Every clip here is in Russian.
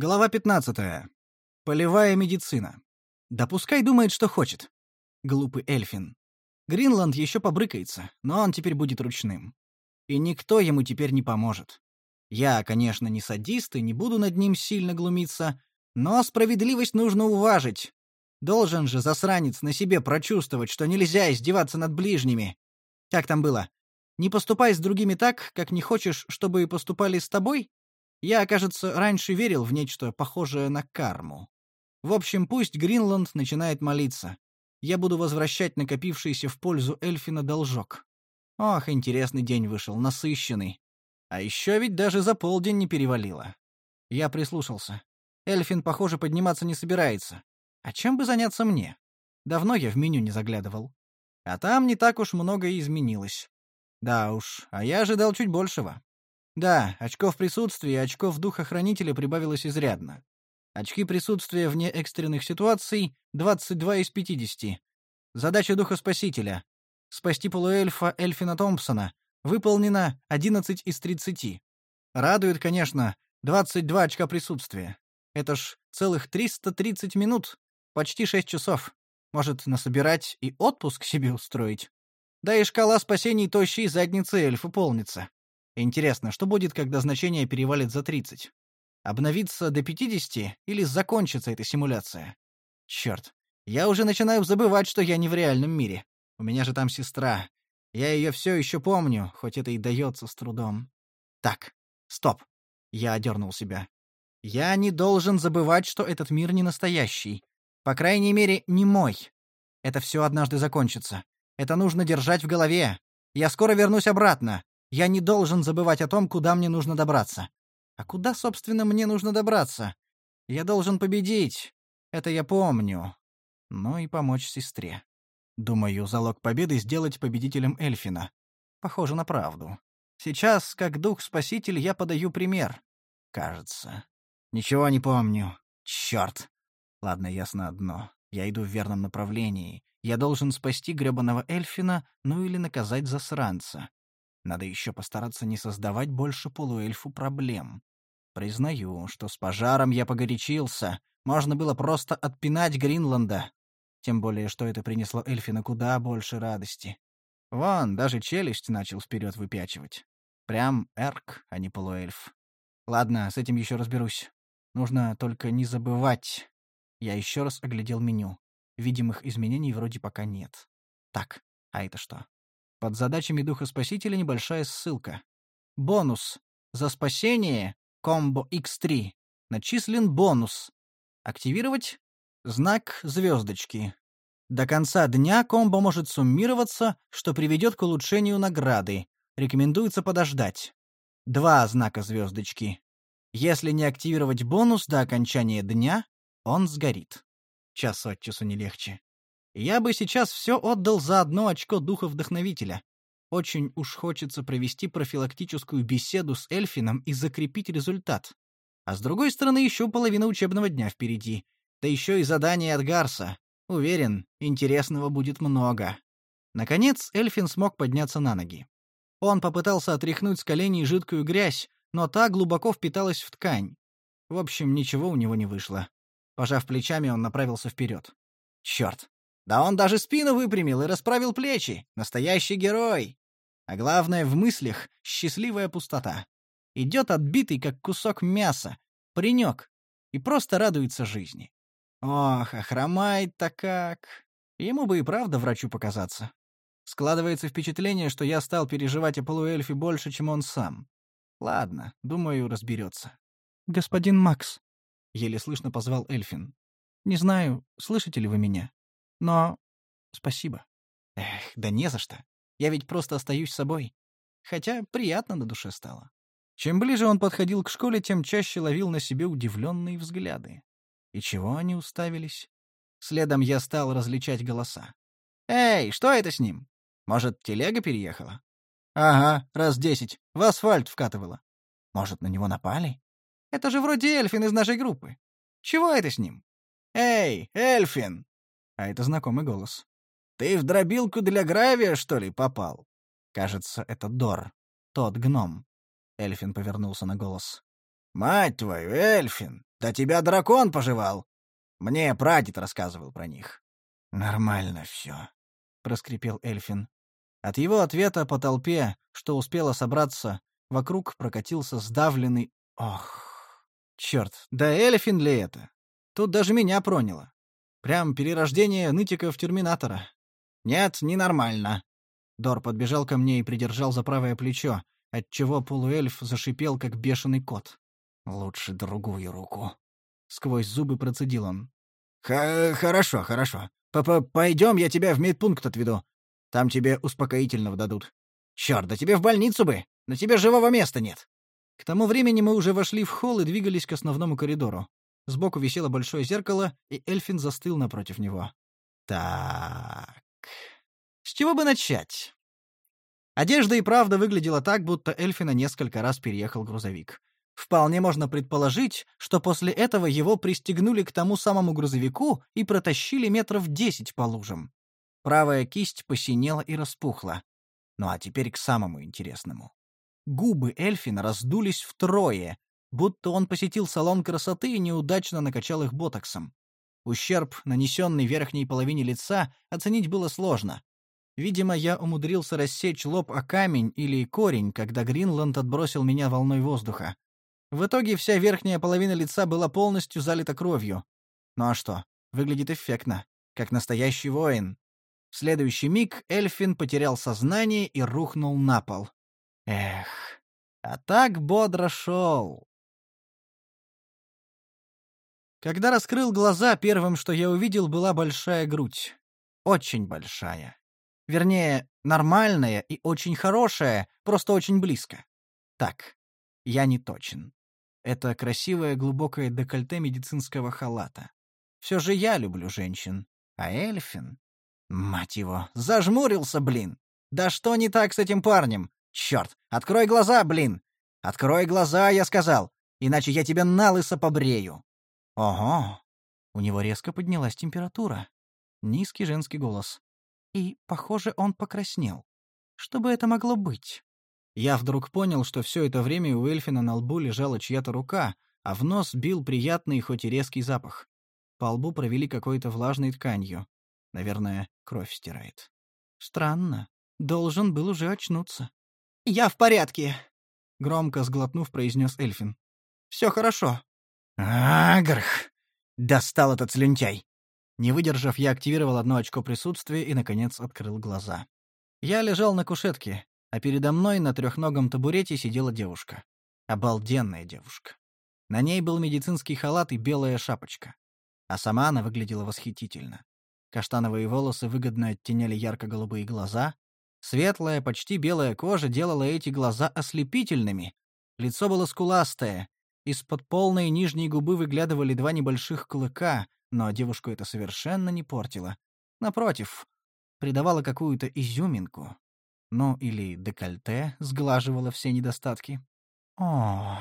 Глава 15. Полевая медицина. Да пускай думает, что хочет. Глупый эльфин. Гринланд еще побрыкается, но он теперь будет ручным. И никто ему теперь не поможет. Я, конечно, не садист и не буду над ним сильно глумиться, но справедливость нужно уважить. Должен же засранец на себе прочувствовать, что нельзя издеваться над ближними. Как там было? Не поступай с другими так, как не хочешь, чтобы поступали с тобой? Я, кажется, раньше верил в нечто похожее на карму. В общем, пусть Гринланд начинает молиться. Я буду возвращать накопившийся в пользу Эльфина должок. Ох, интересный день вышел, насыщенный. А еще ведь даже за полдень не перевалило. Я прислушался. Эльфин, похоже, подниматься не собирается. А чем бы заняться мне? Давно я в меню не заглядывал. А там не так уж многое изменилось. Да уж, а я ожидал чуть большего. Да, очков присутствия и очков духа-хранителя прибавилось изрядно. Очки присутствия вне экстренных ситуаций — 22 из 50. Задача духа-спасителя — спасти полуэльфа Эльфина Томпсона — выполнена 11 из 30. Радует, конечно, 22 очка присутствия. Это ж целых 330 минут, почти 6 часов. Может, насобирать и отпуск себе устроить? Да и шкала спасений тощей задницы эльфа полнится. Интересно, что будет, когда значение перевалит за 30? Обновиться до 50 или закончится эта симуляция? Черт, я уже начинаю забывать, что я не в реальном мире. У меня же там сестра. Я ее все еще помню, хоть это и дается с трудом. Так, стоп. Я одернул себя. Я не должен забывать, что этот мир не настоящий. По крайней мере, не мой. Это все однажды закончится. Это нужно держать в голове. Я скоро вернусь обратно. Я не должен забывать о том, куда мне нужно добраться. А куда, собственно, мне нужно добраться? Я должен победить. Это я помню. Но и помочь сестре. Думаю, залог победы сделать победителем Эльфина. Похоже на правду. Сейчас, как дух-спаситель, я подаю пример. Кажется. Ничего не помню. Черт. Ладно, ясно одно. Я иду в верном направлении. Я должен спасти гребаного Эльфина, ну или наказать засранца. Надо еще постараться не создавать больше полуэльфу проблем. Признаю, что с пожаром я погорячился. Можно было просто отпинать Гринланда. Тем более, что это принесло Эльфина куда больше радости. Вон, даже челюсть начал вперед выпячивать. Прям эрк, а не полуэльф. Ладно, с этим еще разберусь. Нужно только не забывать. Я еще раз оглядел меню. Видимых изменений вроде пока нет. Так, а это что? Под задачами Духа Спасителя небольшая ссылка. Бонус. За спасение комбо X3. Начислен бонус. Активировать? Знак звездочки. До конца дня комбо может суммироваться, что приведет к улучшению награды. Рекомендуется подождать. Два знака звездочки. Если не активировать бонус до окончания дня, он сгорит. Час от часу не легче. Я бы сейчас все отдал за одно очко духа вдохновителя. Очень уж хочется провести профилактическую беседу с Эльфином и закрепить результат. А с другой стороны, еще половина учебного дня впереди. Да еще и задание от Гарса. Уверен, интересного будет много. Наконец, Эльфин смог подняться на ноги. Он попытался отряхнуть с коленей жидкую грязь, но та глубоко впиталась в ткань. В общем, ничего у него не вышло. Пожав плечами, он направился вперед. Черт, да он даже спину выпрямил и расправил плечи. Настоящий герой. А главное, в мыслях счастливая пустота. Идет отбитый, как кусок мяса, паренек, и просто радуется жизни. Ох, а хромает-то как. Ему бы и правда врачу показаться. Складывается впечатление, что я стал переживать о полуэльфе больше, чем он сам. Ладно, думаю, разберется. «Господин Макс», — еле слышно позвал Эльфин. «Не знаю, слышите ли вы меня?» Но... Спасибо. Эх, да не за что. Я ведь просто остаюсь собой. Хотя приятно на душе стало. Чем ближе он подходил к школе, тем чаще ловил на себе удивленные взгляды. И чего они уставились? Следом я стал различать голоса. «Эй, что это с ним? Может, телега переехала?» «Ага, раз десять. В асфальт вкатывала. Может, на него напали? Это же вроде Эльфин из нашей группы. Чего это с ним?» «Эй, Эльфин!» А это знакомый голос. «Ты в дробилку для гравия, что ли, попал?» Кажется, это Дор. Тот гном. Эльфин повернулся на голос. «Мать твою, Эльфин! Да тебя дракон пожевал. Мне прадед рассказывал про них. Нормально все, проскрипел Эльфин. От его ответа по толпе, что успела собраться, вокруг прокатился сдавленный «Ох, черт, да Эльфин ли это? Тут даже меня проняло. Прям перерождение нытиков Терминатора. Нет, ненормально. Дор подбежал ко мне и придержал за правое плечо, отчего полуэльф зашипел, как бешеный кот. «Лучше другую руку». Сквозь зубы процедил он. «Хорошо, хорошо. П -п Пойдем, я тебя в медпункт отведу. Там тебе успокоительного дадут. Черт, да тебе в больницу бы! На тебе живого места нет!» К тому времени мы уже вошли в холл и двигались к основному коридору. Сбоку висело большое зеркало, и Эльфин застыл напротив него. «Так... С чего бы начать?» Одежда и правда выглядела так, будто Эльфина несколько раз переехал грузовик. Вполне можно предположить, что после этого его пристегнули к тому самому грузовику и протащили метров десять по лужам. Правая кисть посинела и распухла. Ну а теперь к самому интересному. Губы Эльфина раздулись втрое, будто он посетил салон красоты и неудачно накачал их ботоксом. Ущерб, нанесенный верхней половине лица, оценить было сложно. Видимо, я умудрился рассечь лоб о камень или корень, когда Гринланд отбросил меня волной воздуха. В итоге вся верхняя половина лица была полностью залита кровью. Ну а что, выглядит эффектно, как настоящий воин. В следующий миг Эльфин потерял сознание и рухнул на пол. Эх, а так бодро шел. Когда раскрыл глаза, первым, что я увидел, была большая грудь. Очень большая. Вернее, нормальная и очень хорошая, просто очень близко. Так, я не точен. Это красивое глубокое декольте медицинского халата. Все же я люблю женщин. А Эльфин... Мать его, зажмурился, блин! Да что не так с этим парнем? Черт, открой глаза, блин! Открой глаза, я сказал, иначе я тебя налысо побрею. Ого! У него резко поднялась температура. Низкий женский голос и, похоже, он покраснел. Что бы это могло быть? Я вдруг понял, что все это время у Эльфина на лбу лежала чья-то рука, а в нос бил приятный, хоть и резкий запах. По лбу провели какой-то влажной тканью. Наверное, кровь стирает. Странно. Должен был уже очнуться. «Я в порядке!» — громко сглотнув, произнес Эльфин. «Все хорошо». «Агрх! Достал этот слюнтяй! Не выдержав, я активировал одно очко присутствия и, наконец, открыл глаза. Я лежал на кушетке, а передо мной на трехногом табурете сидела девушка. Обалденная девушка. На ней был медицинский халат и белая шапочка. А сама она выглядела восхитительно. Каштановые волосы выгодно оттеняли ярко-голубые глаза. Светлая, почти белая кожа делала эти глаза ослепительными. Лицо было скуластое. Из-под полной нижней губы выглядывали два небольших клыка, но девушку это совершенно не портило. Напротив, придавало какую-то изюминку. Ну, или декольте сглаживало все недостатки. О,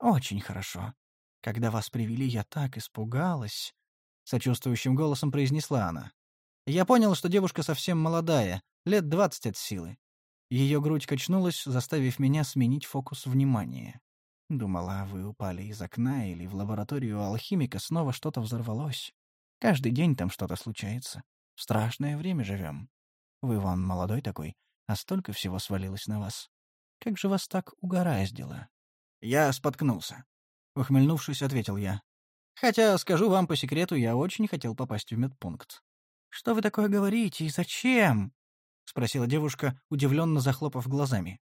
очень хорошо. Когда вас привели, я так испугалась. Сочувствующим голосом произнесла она. Я понял, что девушка совсем молодая, лет двадцать от силы. Ее грудь качнулась, заставив меня сменить фокус внимания. Думала, вы упали из окна или в лабораторию алхимика снова что-то взорвалось. Каждый день там что-то случается. В страшное время живем. Вы вон молодой такой, а столько всего свалилось на вас. Как же вас так угораздило? Я споткнулся. Ухмыльнувшись, ответил я. Хотя, скажу вам по секрету, я очень хотел попасть в медпункт. Что вы такое говорите и зачем? спросила девушка, удивленно захлопав глазами.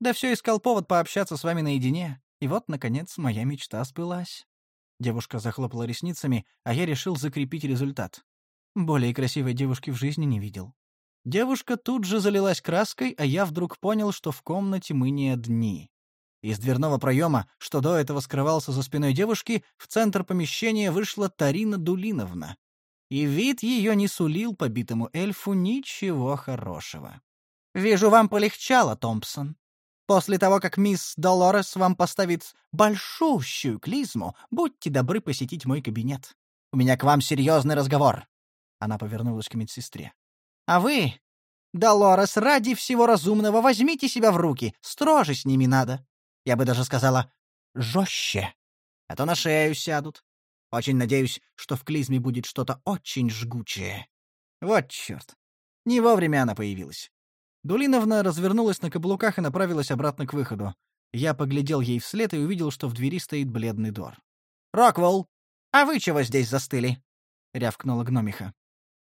Да все искал повод пообщаться с вами наедине. И вот, наконец, моя мечта сбылась. Девушка захлопала ресницами, а я решил закрепить результат. Более красивой девушки в жизни не видел. Девушка тут же залилась краской, а я вдруг понял, что в комнате мы не одни. Из дверного проема, что до этого скрывался за спиной девушки, в центр помещения вышла Тарина Дулиновна. И вид ее не сулил побитому эльфу ничего хорошего. «Вижу, вам полегчало, Томпсон», После того, как мисс Долорес вам поставит большущую клизму, будьте добры посетить мой кабинет. У меня к вам серьезный разговор». Она повернулась к медсестре. «А вы, Долорес, ради всего разумного возьмите себя в руки, строже с ними надо. Я бы даже сказала, жестче. а то на шею сядут. Очень надеюсь, что в клизме будет что-то очень жгучее. Вот черт. Не вовремя она появилась. Дулиновна развернулась на каблуках и направилась обратно к выходу. Я поглядел ей вслед и увидел, что в двери стоит бледный Дор. «Роквелл, а вы чего здесь застыли?» — рявкнула гномиха.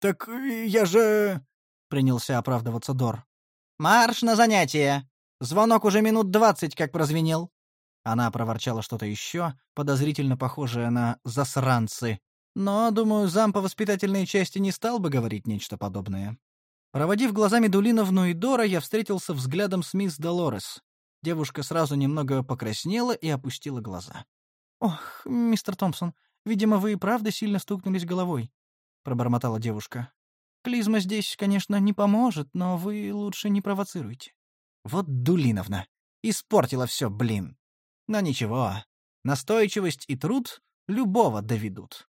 «Так я же...» — принялся оправдываться Дор. «Марш на занятия! Звонок уже минут двадцать как прозвенел!» Она проворчала что-то еще, подозрительно похожее на «засранцы». Но, думаю, зам по воспитательной части не стал бы говорить нечто подобное. Проводив глазами Дулиновну и Дора, я встретился взглядом с мисс Долорес. Девушка сразу немного покраснела и опустила глаза. «Ох, мистер Томпсон, видимо, вы и правда сильно стукнулись головой», — пробормотала девушка. «Клизма здесь, конечно, не поможет, но вы лучше не провоцируйте». «Вот Дулиновна! Испортила все, блин!» Но ничего, настойчивость и труд любого доведут.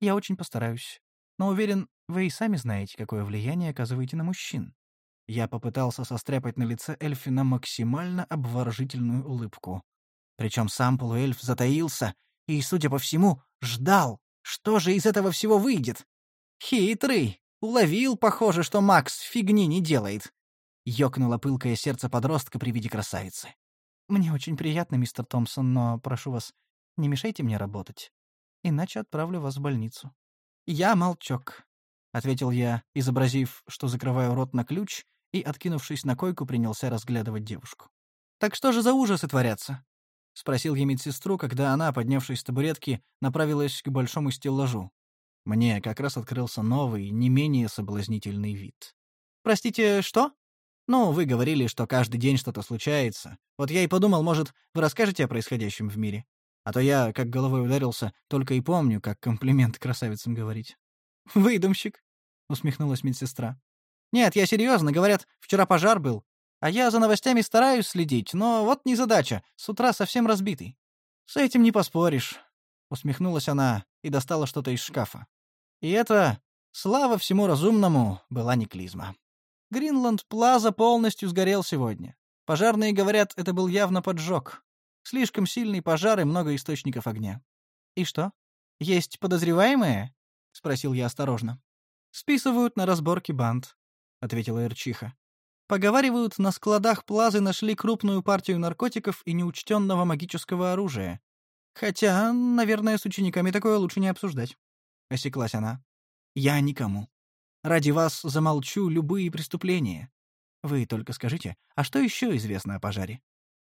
Я очень постараюсь. Но уверен, вы и сами знаете, какое влияние оказываете на мужчин. Я попытался состряпать на лице Эльфина максимально обворожительную улыбку. Причем сам полуэльф затаился и, судя по всему, ждал, что же из этого всего выйдет. Хитрый! Уловил, похоже, что Макс фигни не делает. Ёкнуло пылкое сердце подростка при виде красавицы. «Мне очень приятно, мистер Томпсон, но, прошу вас, не мешайте мне работать. Иначе отправлю вас в больницу». «Я молчок», — ответил я, изобразив, что закрываю рот на ключ, и, откинувшись на койку, принялся разглядывать девушку. «Так что же за ужасы творятся?» — спросил я медсестру, когда она, поднявшись с табуретки, направилась к большому стеллажу. Мне как раз открылся новый, не менее соблазнительный вид. «Простите, что?» «Ну, вы говорили, что каждый день что-то случается. Вот я и подумал, может, вы расскажете о происходящем в мире? А то я, как головой ударился, только и помню, как комплимент красавицам говорить». «Выдумщик», — усмехнулась медсестра. «Нет, я серьезно, говорят, вчера пожар был. А я за новостями стараюсь следить, но вот незадача, с утра совсем разбитый». «С этим не поспоришь», — усмехнулась она и достала что-то из шкафа. И это, слава всему разумному, была не клизма. Гринланд Плаза полностью сгорел сегодня. Пожарные говорят, это был явно поджог. Слишком сильный пожар и много источников огня. И что? Есть подозреваемые? Спросил я осторожно. Списывают на разборки банд, ответила Эрчиха. Поговаривают, на складах Плазы нашли крупную партию наркотиков и неучтенного магического оружия. Хотя, наверное, с учениками такое лучше не обсуждать. Осеклась она. Я никому. Ради вас замолчу любые преступления. Вы только скажите, а что еще известно о пожаре?»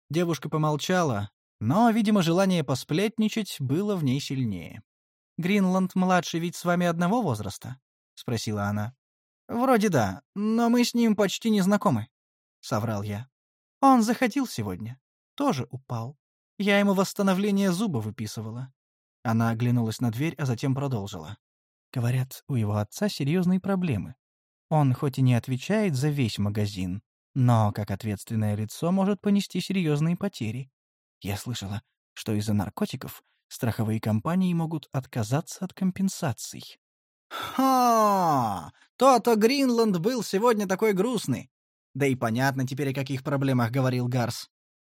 Девушка помолчала, но, видимо, желание посплетничать было в ней сильнее. «Гринланд-младший ведь с вами одного возраста?» — спросила она. «Вроде да, но мы с ним почти не знакомы», — соврал я. «Он заходил сегодня. Тоже упал. Я ему восстановление зуба выписывала». Она оглянулась на дверь, а затем продолжила. Говорят, у его отца серьезные проблемы. Он хоть и не отвечает за весь магазин, но как ответственное лицо может понести серьезные потери. Я слышала, что из-за наркотиков страховые компании могут отказаться от компенсаций. «Ха! То-то Гринланд был сегодня такой грустный. Да и понятно теперь, о каких проблемах говорил Гарс.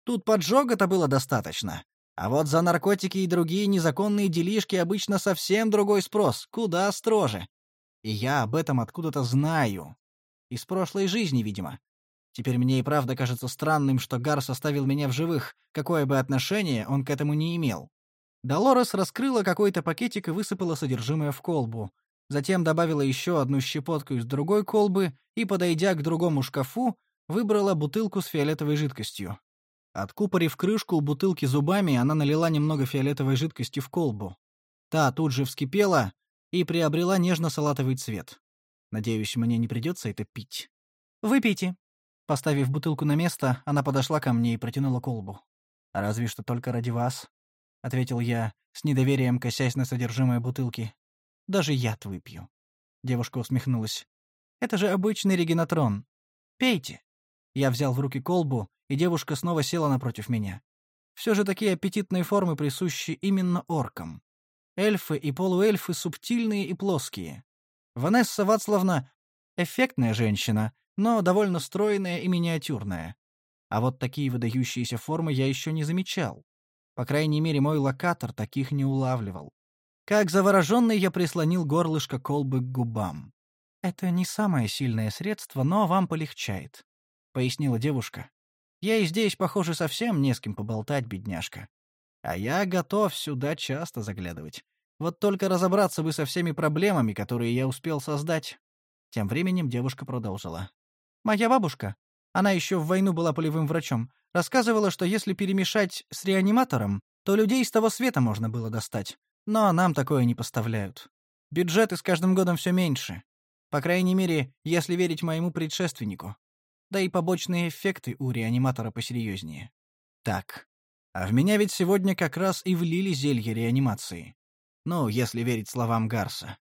Тут поджога-то было достаточно. А вот за наркотики и другие незаконные делишки обычно совсем другой спрос, куда строже. И я об этом откуда-то знаю. Из прошлой жизни, видимо. Теперь мне и правда кажется странным, что Гар составил меня в живых, какое бы отношение он к этому не имел. Долорес раскрыла какой-то пакетик и высыпала содержимое в колбу. Затем добавила еще одну щепотку из другой колбы и, подойдя к другому шкафу, выбрала бутылку с фиолетовой жидкостью. Откупорив крышку у бутылки зубами, она налила немного фиолетовой жидкости в колбу. Та тут же вскипела и приобрела нежно-салатовый цвет. Надеюсь, мне не придется это пить. «Выпейте». Поставив бутылку на место, она подошла ко мне и протянула колбу. «Разве что только ради вас», — ответил я, с недоверием косясь на содержимое бутылки. «Даже яд выпью». Девушка усмехнулась. «Это же обычный регенатрон. Пейте». Я взял в руки колбу и девушка снова села напротив меня. Все же такие аппетитные формы присущи именно оркам. Эльфы и полуэльфы субтильные и плоские. Ванесса Вацлавна — эффектная женщина, но довольно стройная и миниатюрная. А вот такие выдающиеся формы я еще не замечал. По крайней мере, мой локатор таких не улавливал. Как завороженный я прислонил горлышко колбы к губам. «Это не самое сильное средство, но вам полегчает», — пояснила девушка. «Я и здесь, похоже, совсем не с кем поболтать, бедняжка. А я готов сюда часто заглядывать. Вот только разобраться бы со всеми проблемами, которые я успел создать». Тем временем девушка продолжила. «Моя бабушка, она еще в войну была полевым врачом, рассказывала, что если перемешать с реаниматором, то людей с того света можно было достать. Но нам такое не поставляют. Бюджеты с каждым годом все меньше. По крайней мере, если верить моему предшественнику. Да и побочные эффекты у реаниматора посерьезнее. Так, а в меня ведь сегодня как раз и влили зелье реанимации. Ну, если верить словам Гарса.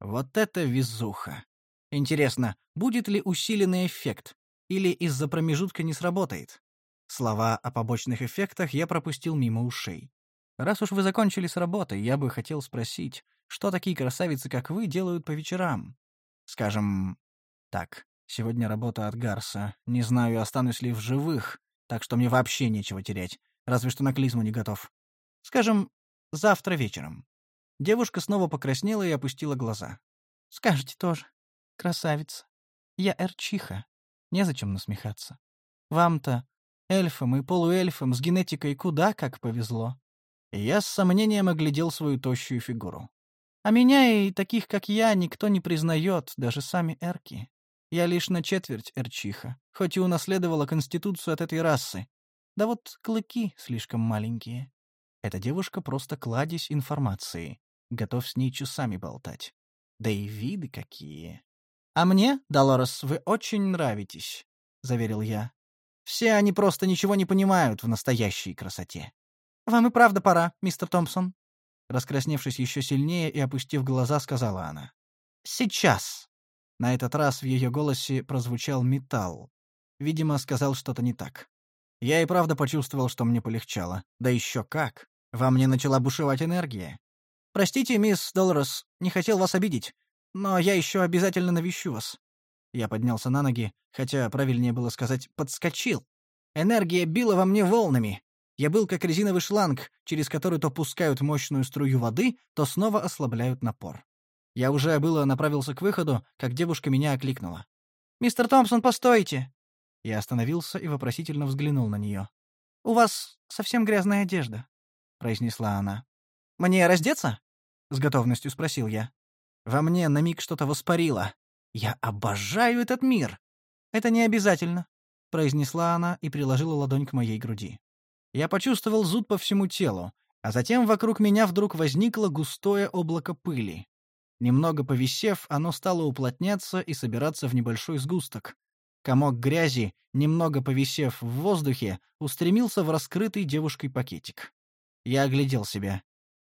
Вот это везуха. Интересно, будет ли усиленный эффект? Или из-за промежутка не сработает? Слова о побочных эффектах я пропустил мимо ушей. Раз уж вы закончили с работой, я бы хотел спросить, что такие красавицы, как вы, делают по вечерам? Скажем, так, сегодня работа от Гарса. Не знаю, останусь ли в живых, так что мне вообще нечего терять, разве что на клизму не готов. Скажем, завтра вечером. Девушка снова покраснела и опустила глаза. Скажете тоже. Красавица. Я Эрчиха. Незачем насмехаться. Вам-то, эльфам и полуэльфам с генетикой куда как повезло. И я с сомнением оглядел свою тощую фигуру. А меня и таких, как я, никто не признает, даже сами эрки. Я лишь на четверть эрчиха, хоть и унаследовала конституцию от этой расы. Да вот клыки слишком маленькие. Эта девушка просто кладезь информации. Готов с ней часами болтать. Да и виды какие. «А мне, Долорес, вы очень нравитесь», — заверил я. «Все они просто ничего не понимают в настоящей красоте». «Вам и правда пора, мистер Томпсон», — раскрасневшись еще сильнее и опустив глаза, сказала она. «Сейчас». На этот раз в ее голосе прозвучал металл. Видимо, сказал что-то не так. Я и правда почувствовал, что мне полегчало. Да еще как. Во мне начала бушевать энергия. «Простите, мисс Долорес, не хотел вас обидеть. Но я еще обязательно навещу вас». Я поднялся на ноги, хотя правильнее было сказать «подскочил». Энергия била во мне волнами. Я был как резиновый шланг, через который то пускают мощную струю воды, то снова ослабляют напор. Я уже было направился к выходу, как девушка меня окликнула. «Мистер Томпсон, постойте!» Я остановился и вопросительно взглянул на нее. «У вас совсем грязная одежда», — произнесла она. «Мне раздеться?» — с готовностью спросил я. Во мне на миг что-то воспарило. Я обожаю этот мир. Это не обязательно, произнесла она и приложила ладонь к моей груди. Я почувствовал зуд по всему телу, а затем вокруг меня вдруг возникло густое облако пыли. Немного повисев, оно стало уплотняться и собираться в небольшой сгусток. Комок грязи, немного повисев в воздухе, устремился в раскрытый девушкой пакетик. Я оглядел себя.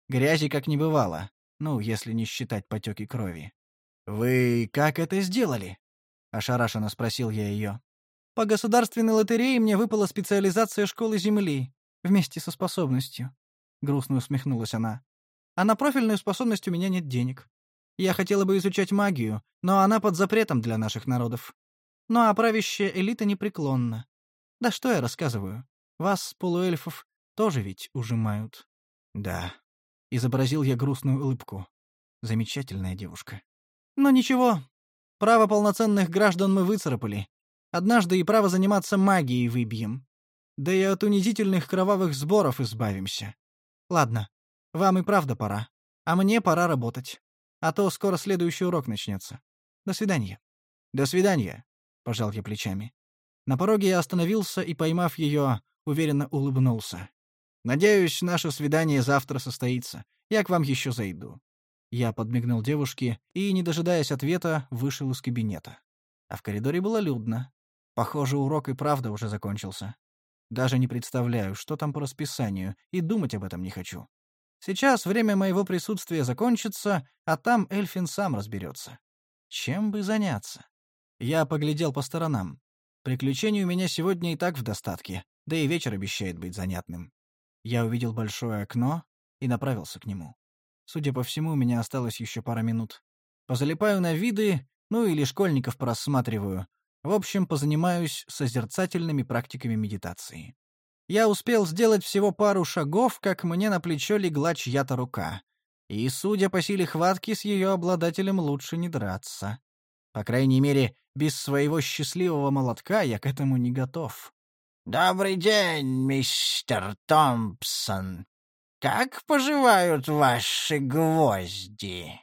Грязи как не бывало. Ну, если не считать потеки крови. «Вы как это сделали?» — ошарашенно спросил я ее. «По государственной лотерее мне выпала специализация школы Земли, вместе со способностью», — грустно усмехнулась она. «А на профильную способность у меня нет денег. Я хотела бы изучать магию, но она под запретом для наших народов. Ну а правящая элита непреклонна. Да что я рассказываю? Вас, полуэльфов, тоже ведь ужимают». «Да», Изобразил я грустную улыбку. Замечательная девушка. Но ничего. Право полноценных граждан мы выцарапали. Однажды и право заниматься магией выбьем. Да и от унизительных кровавых сборов избавимся. Ладно, вам и правда пора. А мне пора работать. А то скоро следующий урок начнется. До свидания. До свидания, пожал я плечами. На пороге я остановился и, поймав ее, уверенно улыбнулся. Надеюсь, наше свидание завтра состоится. Я к вам еще зайду». Я подмигнул девушке и, не дожидаясь ответа, вышел из кабинета. А в коридоре было людно. Похоже, урок и правда уже закончился. Даже не представляю, что там по расписанию, и думать об этом не хочу. Сейчас время моего присутствия закончится, а там Эльфин сам разберется. Чем бы заняться? Я поглядел по сторонам. Приключений у меня сегодня и так в достатке, да и вечер обещает быть занятным. Я увидел большое окно и направился к нему. Судя по всему, у меня осталось еще пара минут. Позалипаю на виды, ну или школьников порассматриваю. В общем, позанимаюсь созерцательными практиками медитации. Я успел сделать всего пару шагов, как мне на плечо легла чья-то рука. И, судя по силе хватки, с ее обладателем лучше не драться. По крайней мере, без своего счастливого молотка я к этому не готов. «Добрый день, мистер Томпсон. Как поживают ваши гвозди?»